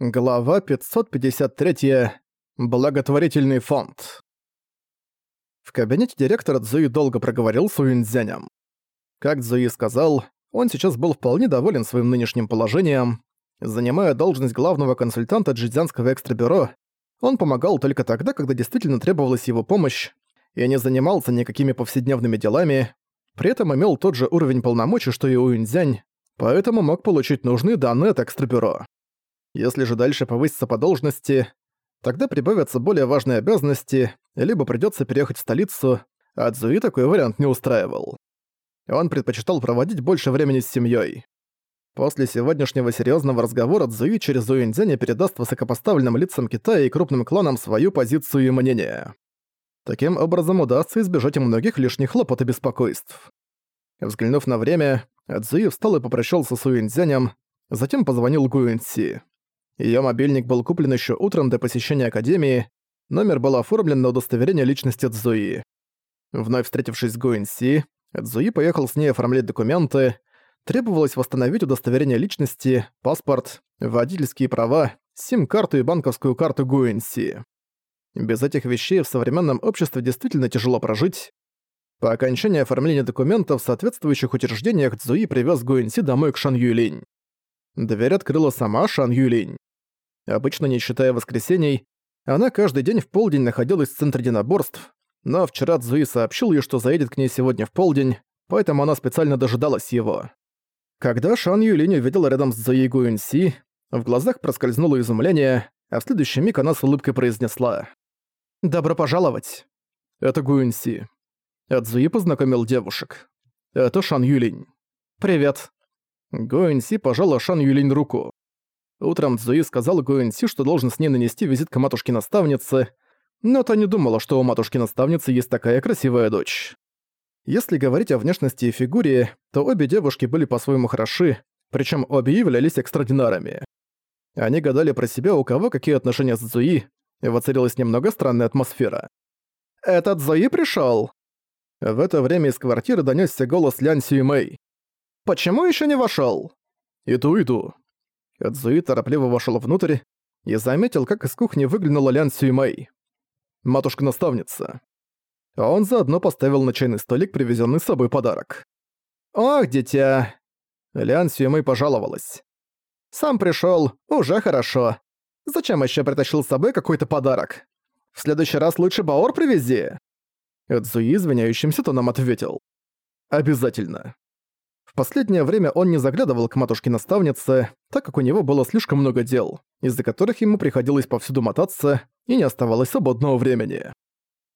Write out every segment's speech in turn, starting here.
Глава 553. Благотворительный фонд. В кабинете директора Цзуи долго проговорил с Уинзянем. Как Цзуи сказал, он сейчас был вполне доволен своим нынешним положением. Занимая должность главного консультанта Джидзянского экстрабюро, он помогал только тогда, когда действительно требовалась его помощь, и не занимался никакими повседневными делами, при этом имел тот же уровень полномочий, что и Уинзянь, поэтому мог получить нужные данные от экстрабюро. Если же дальше повыситься по должности, тогда прибавятся более важные обязанности, либо придётся переехать в столицу, а Цзуи такой вариант не устраивал. Он предпочитал проводить больше времени с семьёй. После сегодняшнего серьёзного разговора Цзуи через Уинзяня передаст высокопоставленным лицам Китая и крупным кланам свою позицию и мнение. Таким образом удастся избежать многих лишних хлопот и беспокойств. Взглянув на время, Цзуи встал и попрощался с Уинзянем, затем позвонил Гуинси. Её мобильник был куплен ещё утром до посещения Академии, номер был оформлен на удостоверение личности Цзуи. Вновь встретившись с Гуинси, Цзуи поехал с ней оформлять документы, требовалось восстановить удостоверение личности, паспорт, водительские права, сим-карту и банковскую карту Гуинси. Без этих вещей в современном обществе действительно тяжело прожить. По окончании оформления документов в соответствующих учреждениях Цзуи привез Гуинси домой к Шан Юлинь. Дверь открыла сама Шан Юлинь. Обычно, не считая воскресений, она каждый день в полдень находилась в центре единоборств, но вчера Цзуи сообщил ей, что заедет к ней сегодня в полдень, поэтому она специально дожидалась его. Когда Шан Юлинь увидела рядом с Цзуи Гуинси, в глазах проскользнуло изумление, а в следующий миг она с улыбкой произнесла «Добро пожаловать!» «Это Гуинси». А Цзуи познакомил девушек. «Это Шан Юлинь». «Привет». Гуинси пожала Шан Юлинь руку. Утром Цзуи сказал Гуэнси, что должен с ней нанести визит к матушке-наставнице, но та не думала, что у матушки-наставницы есть такая красивая дочь. Если говорить о внешности и фигуре, то обе девушки были по-своему хороши, причем обе являлись экстрадинарами. Они гадали про себя, у кого какие отношения с Цзуи, и воцарилась немного странная атмосфера. «Этот Цзуи пришёл!» В это время из квартиры донёсся голос Лян Сюй Мэй. «Почему ещё не вошёл?» «Иду, иду», Эдзуи торопливо вошел внутрь и заметил, как из кухни выглянула Лян Сюймэй. Матушка-наставница. А он заодно поставил на чайный столик привезенный с собой подарок. «Ох, дитя!» Лян Сюймэй пожаловалась. «Сам пришел, уже хорошо. Зачем еще притащил с собой какой-то подарок? В следующий раз лучше Баор привези!» Эдзуи извиняющимся тоном ответил. «Обязательно последнее время он не заглядывал к матушке-наставнице, так как у него было слишком много дел, из-за которых ему приходилось повсюду мотаться, и не оставалось свободного времени.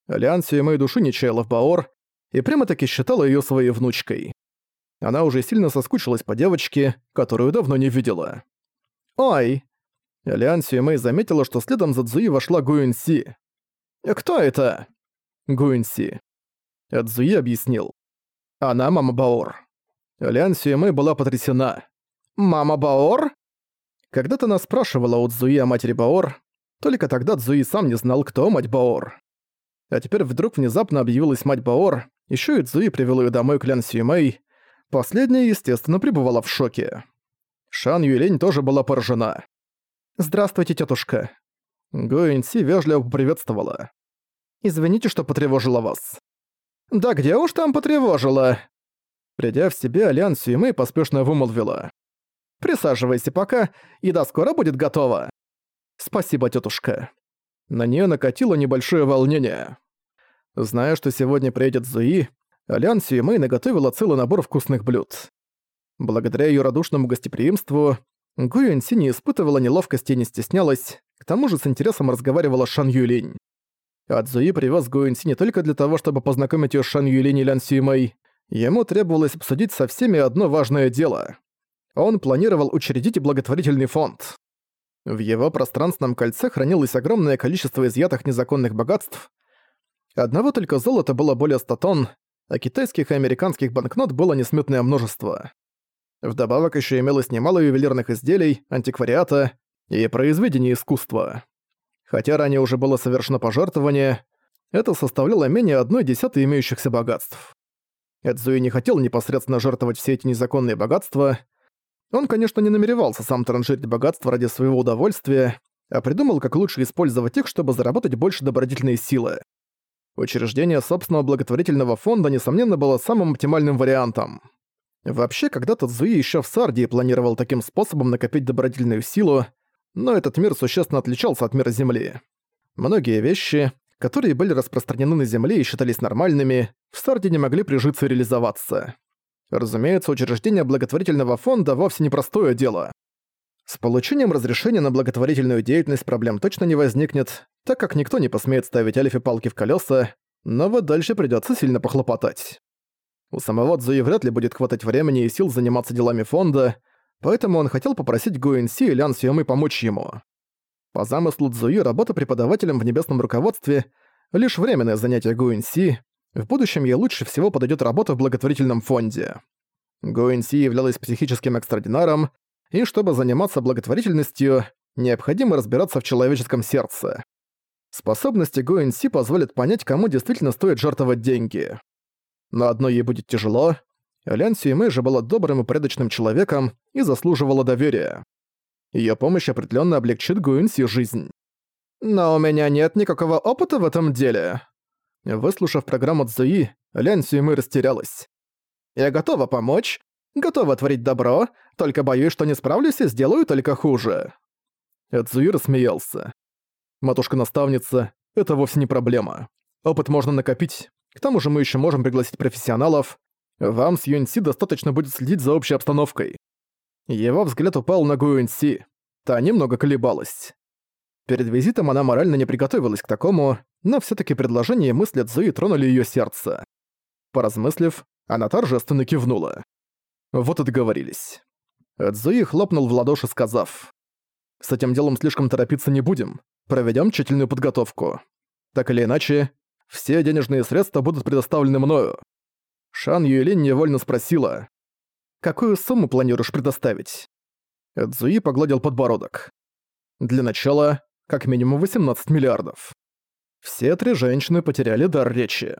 Алиансию и моей души не чаяла в Баор, и прямо-таки считала её своей внучкой. Она уже сильно соскучилась по девочке, которую давно не видела. «Ой!» Алиансию Мэй заметила, что следом за Цзуи вошла Гуинси. «Кто это?» Гуинси. Цзуи объяснил. «Она мама Баор». Лян Сюэмэ была потрясена. «Мама Баор?» Когда-то она спрашивала у Цзуи о матери Баор, только тогда Цзуи сам не знал, кто мать Баор. А теперь вдруг внезапно объявилась мать Баор, еще и Цзуи привел ее домой к Лян Сюэмэй. Последняя, естественно, пребывала в шоке. Шан Юлень тоже была поражена. «Здравствуйте, тетушка. Гоинси вежливо поприветствовала. «Извините, что потревожила вас». «Да где уж там потревожила?» Придя в себя, Лян Сюймэй поспешно вымолвила. «Присаживайся пока, еда скоро будет готова». «Спасибо, тетушка». На нее накатило небольшое волнение. Зная, что сегодня приедет Зуи, Лян Сюймэй наготовила целый набор вкусных блюд. Благодаря ее радушному гостеприимству, Гу Юньси не испытывала неловкости и не стеснялась, к тому же с интересом разговаривала Шан Юлинь. А Цзуи привез Гу Юньси не только для того, чтобы познакомить ее с Шан Юлинь и Лян Сюймэй, Ему требовалось обсудить со всеми одно важное дело. Он планировал учредить благотворительный фонд. В его пространственном кольце хранилось огромное количество изъятых незаконных богатств. Одного только золота было более 100 тонн, а китайских и американских банкнот было несметное множество. Вдобавок еще имелось немало ювелирных изделий, антиквариата и произведений искусства. Хотя ранее уже было совершено пожертвование, это составляло менее одной десятой имеющихся богатств. Эдзуи не хотел непосредственно жертвовать все эти незаконные богатства. Он, конечно, не намеревался сам транжирить богатство ради своего удовольствия, а придумал, как лучше использовать их, чтобы заработать больше добродетельной силы. Учреждение собственного благотворительного фонда, несомненно, было самым оптимальным вариантом. Вообще, когда-то Зуи еще в Сардии планировал таким способом накопить добродетельную силу, но этот мир существенно отличался от мира Земли. Многие вещи, которые были распространены на Земле и считались нормальными, в Сарде не могли прижиться и реализоваться. Разумеется, учреждение благотворительного фонда вовсе не простое дело. С получением разрешения на благотворительную деятельность проблем точно не возникнет, так как никто не посмеет ставить Альфе палки в колеса, но вот дальше придется сильно похлопотать. У самого Цзуи вряд ли будет хватать времени и сил заниматься делами фонда, поэтому он хотел попросить Гуэнси и Лян Сюэмы помочь ему. По замыслу Цзуи работа преподавателем в небесном руководстве — лишь временное занятие Гуэнси, в будущем ей лучше всего подойдет работа в благотворительном фонде. Гуэнси являлась психическим экстрадинаром, и чтобы заниматься благотворительностью, необходимо разбираться в человеческом сердце. Способности Гуэнси позволят понять, кому действительно стоит жертвовать деньги. Но одно ей будет тяжело. Лян Сюймэй же была добрым и порядочным человеком и заслуживала доверия. Её помощь определённо облегчит Гуэнси жизнь. «Но у меня нет никакого опыта в этом деле». Выслушав программу Цзуи, Лян Сюймэй растерялась. «Я готова помочь, готова творить добро, только боюсь, что не справлюсь и сделаю только хуже». Цзуи рассмеялся. «Матушка-наставница, это вовсе не проблема. Опыт можно накопить, к тому же мы еще можем пригласить профессионалов. Вам с Юньси достаточно будет следить за общей обстановкой». Его взгляд упал на Гуэнси. Та немного колебалась. Перед визитом она морально не приготовилась к такому, но все таки предложения и мысли Цзуи тронули ее сердце. Поразмыслив, она торжественно кивнула. Вот и договорились. Цзуи хлопнул в ладоши, сказав. «С этим делом слишком торопиться не будем. Проведем тщательную подготовку. Так или иначе, все денежные средства будут предоставлены мною». Шан Юэлин невольно спросила. «Какую сумму планируешь предоставить?» Эдзуи погладил подбородок. «Для начала, как минимум 18 миллиардов». Все три женщины потеряли дар речи.